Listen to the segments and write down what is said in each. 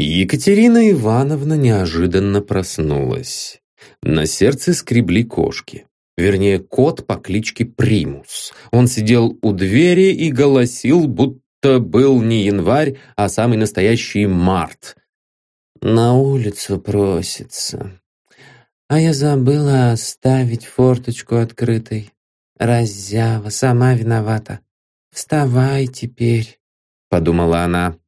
Екатерина Ивановна неожиданно проснулась. На сердце скребли кошки. Вернее, кот по кличке Примус. Он сидел у двери и голосил, будто был не январь, а самый настоящий март. «На улицу просится. А я забыла оставить форточку открытой. Раззява, сама виновата. Вставай теперь», — подумала она.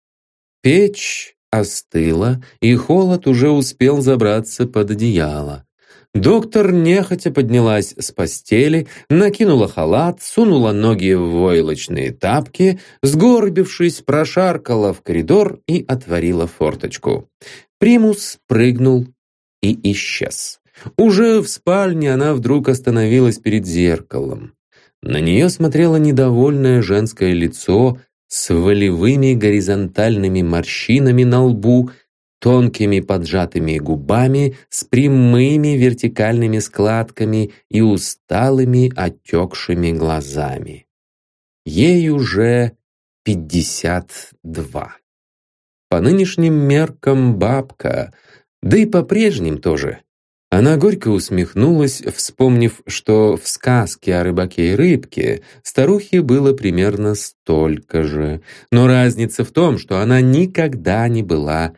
Печь Остыла, и холод уже успел забраться под одеяло. Доктор нехотя поднялась с постели, накинула халат, сунула ноги в войлочные тапки, сгорбившись, прошаркала в коридор и отворила форточку. Примус прыгнул и исчез. Уже в спальне она вдруг остановилась перед зеркалом. На нее смотрело недовольное женское лицо с волевыми горизонтальными морщинами на лбу, тонкими поджатыми губами, с прямыми вертикальными складками и усталыми отекшими глазами. Ей уже 52. По нынешним меркам бабка, да и по прежним тоже – она горько усмехнулась, вспомнив, что в сказке о рыбаке и рыбке старухе было примерно столько же. Но разница в том, что она никогда не была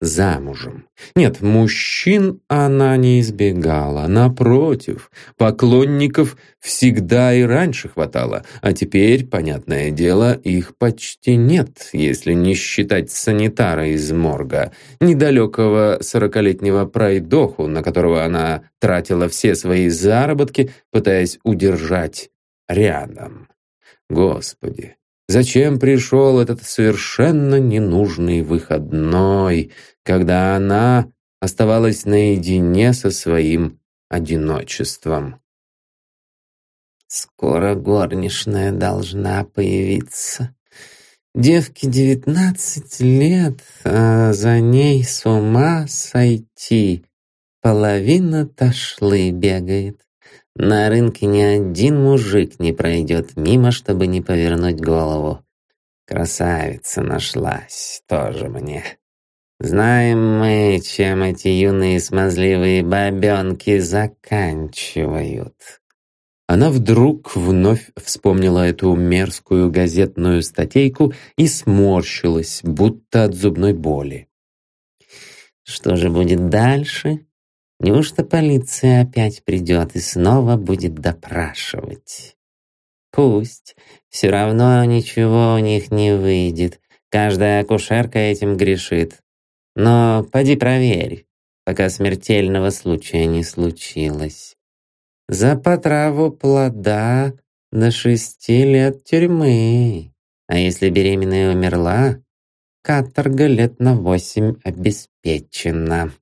замужем. Нет, мужчин она не избегала. Напротив, поклонников всегда и раньше хватало, а теперь, понятное дело, их почти нет, если не считать санитара из морга, недалекого сорокалетнего пройдоху, на которого она тратила все свои заработки, пытаясь удержать рядом. Господи, Зачем пришел этот совершенно ненужный выходной, когда она оставалась наедине со своим одиночеством? «Скоро горничная должна появиться. Девке девятнадцать лет, а за ней с ума сойти. Половина тошлы, бегает. На рынке ни один мужик не пройдет мимо, чтобы не повернуть голову. Красавица нашлась, тоже мне. Знаем мы, чем эти юные смазливые бабенки заканчивают. Она вдруг вновь вспомнила эту мерзкую газетную статейку и сморщилась, будто от зубной боли. Что же будет дальше? Неужто полиция опять придет и снова будет допрашивать? Пусть. Все равно ничего у них не выйдет. Каждая акушерка этим грешит. Но поди проверь, пока смертельного случая не случилось. За потраву плода до шести лет тюрьмы. А если беременная умерла, каторга лет на восемь обеспечена.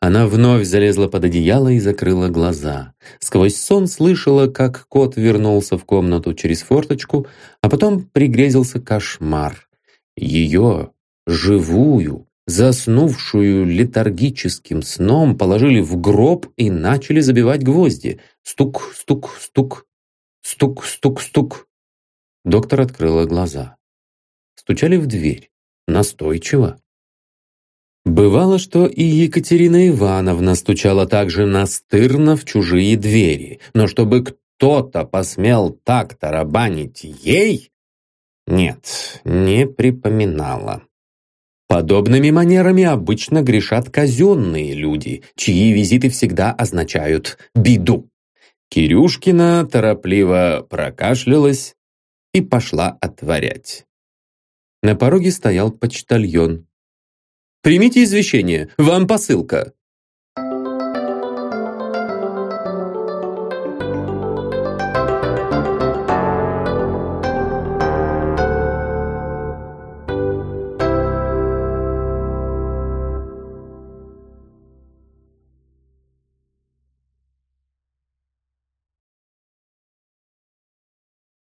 Она вновь залезла под одеяло и закрыла глаза. Сквозь сон слышала, как кот вернулся в комнату через форточку, а потом пригрезился кошмар. Ее, живую, заснувшую летаргическим сном, положили в гроб и начали забивать гвозди. Стук, стук, стук, стук, стук, стук. Доктор открыла глаза. Стучали в дверь. Настойчиво, Бывало, что и Екатерина Ивановна стучала также настырно в чужие двери, но чтобы кто-то посмел так тарабанить ей, нет, не припоминала. Подобными манерами обычно грешат казенные люди, чьи визиты всегда означают «беду». Кирюшкина торопливо прокашлялась и пошла отворять. На пороге стоял почтальон. Примите извещение, вам посылка.